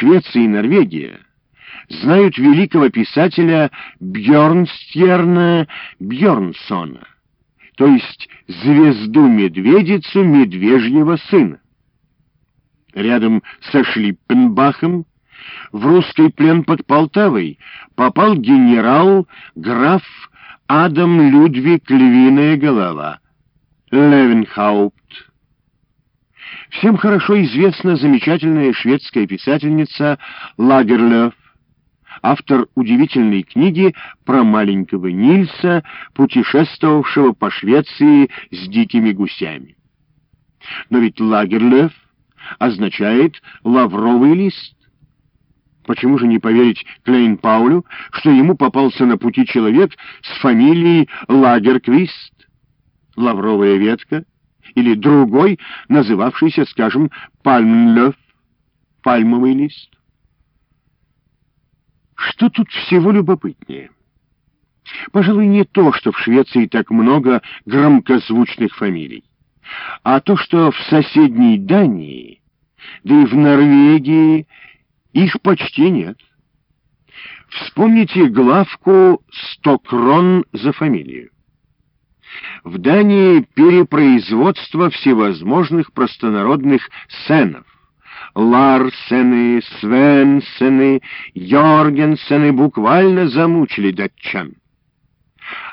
Швеция и Норвегия знают великого писателя Бьернстьерна Бьернсона, то есть звезду-медведицу медвежьего сына. Рядом со Шлиппенбахом в русский плен под Полтавой попал генерал граф Адам Людвиг Львиная голова, Левенхаупт. Всем хорошо известна замечательная шведская писательница Лагерлёв, автор удивительной книги про маленького Нильса, путешествовавшего по Швеции с дикими гусями. Но ведь Лагерлёв означает «лавровый лист». Почему же не поверить Клейн Паулю, что ему попался на пути человек с фамилией Лагерквист? Лавровая ветка? Или другой, называвшийся, скажем, Пальмлёв, пальмовый лист? Что тут всего любопытнее? Пожалуй, не то, что в Швеции так много громкозвучных фамилий, а то, что в соседней Дании, да и в Норвегии их почти нет. Вспомните главку «Сто крон за фамилию». В Дании перепроизводство всевозможных простонародных сценов. Ларсены, Свенсены, Йоргенсены буквально замучили датчан.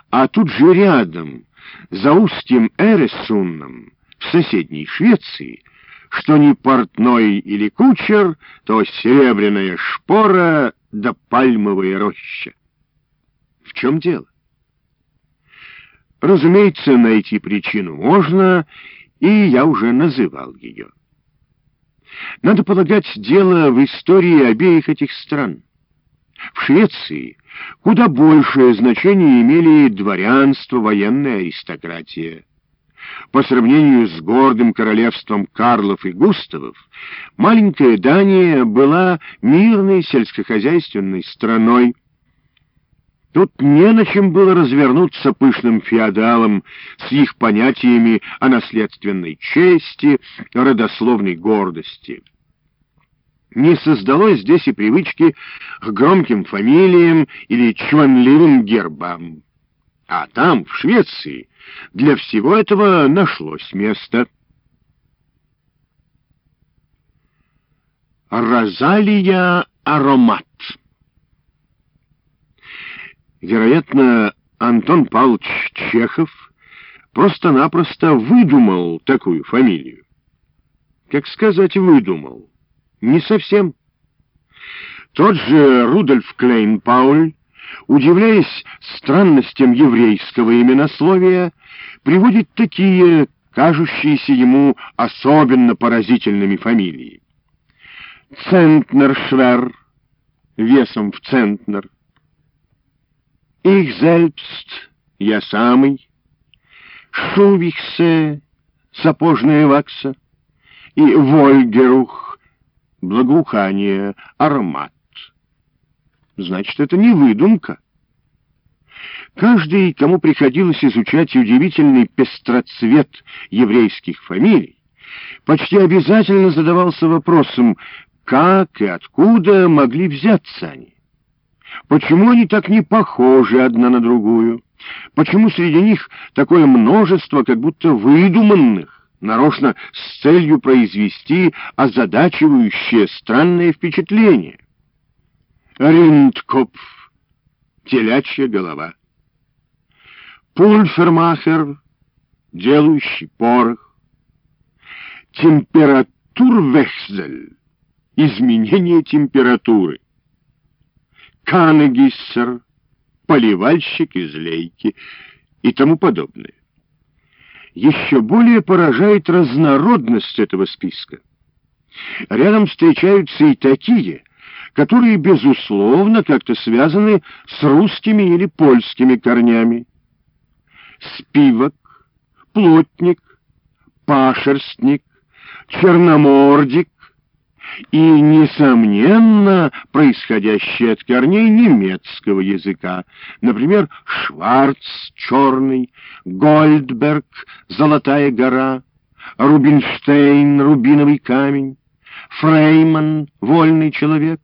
А тут же рядом, за устьем Эресунном, в соседней Швеции, что ни портной или кучер, то серебряная шпора да пальмовая роща. В чем дело? Разумеется, найти причину можно, и я уже называл ее. Надо полагать, дело в истории обеих этих стран. В Швеции куда большее значение имели дворянство, военная аристократия. По сравнению с гордым королевством Карлов и Густавов, маленькая Дания была мирной сельскохозяйственной страной. Тут не на чем было развернуться пышным феодалам с их понятиями о наследственной чести, родословной гордости. Не создалось здесь и привычки к громким фамилиям или чванливым гербам. А там, в Швеции, для всего этого нашлось место. Розалия Аромат Вероятно, Антон Павлович Чехов просто-напросто выдумал такую фамилию. Как сказать «выдумал»? Не совсем. Тот же Рудольф Клейн-Пауль удивляясь странностям еврейского именословия, приводит такие, кажущиеся ему особенно поразительными фамилии. Центнершвер, весом в центнер. Их зельбст, я самый. Шувихсе, сапожная вакса. И Вольгерух, благоухание, аромат. Значит, это не выдумка. Каждый, кому приходилось изучать удивительный пестроцвет еврейских фамилий, почти обязательно задавался вопросом, как и откуда могли взяться они. Почему они так не похожи одна на другую? Почему среди них такое множество как будто выдуманных, нарочно с целью произвести озадачивающее странное впечатление? Риндкопф, телячья голова. Пульфермахер, делающий порох. Температурвехзель, изменение температуры. Канегиссер, поливальщик из лейки и тому подобное. Еще более поражает разнородность этого списка. Рядом встречаются и такие, которые, безусловно, как-то связаны с русскими или польскими корнями. Спивок, плотник, пашерстник, черномордик и, несомненно, происходящие от корней немецкого языка, например, Шварц, черный, Гольдберг, золотая гора, Рубинштейн, рубиновый камень, Фрейман — вольный человек,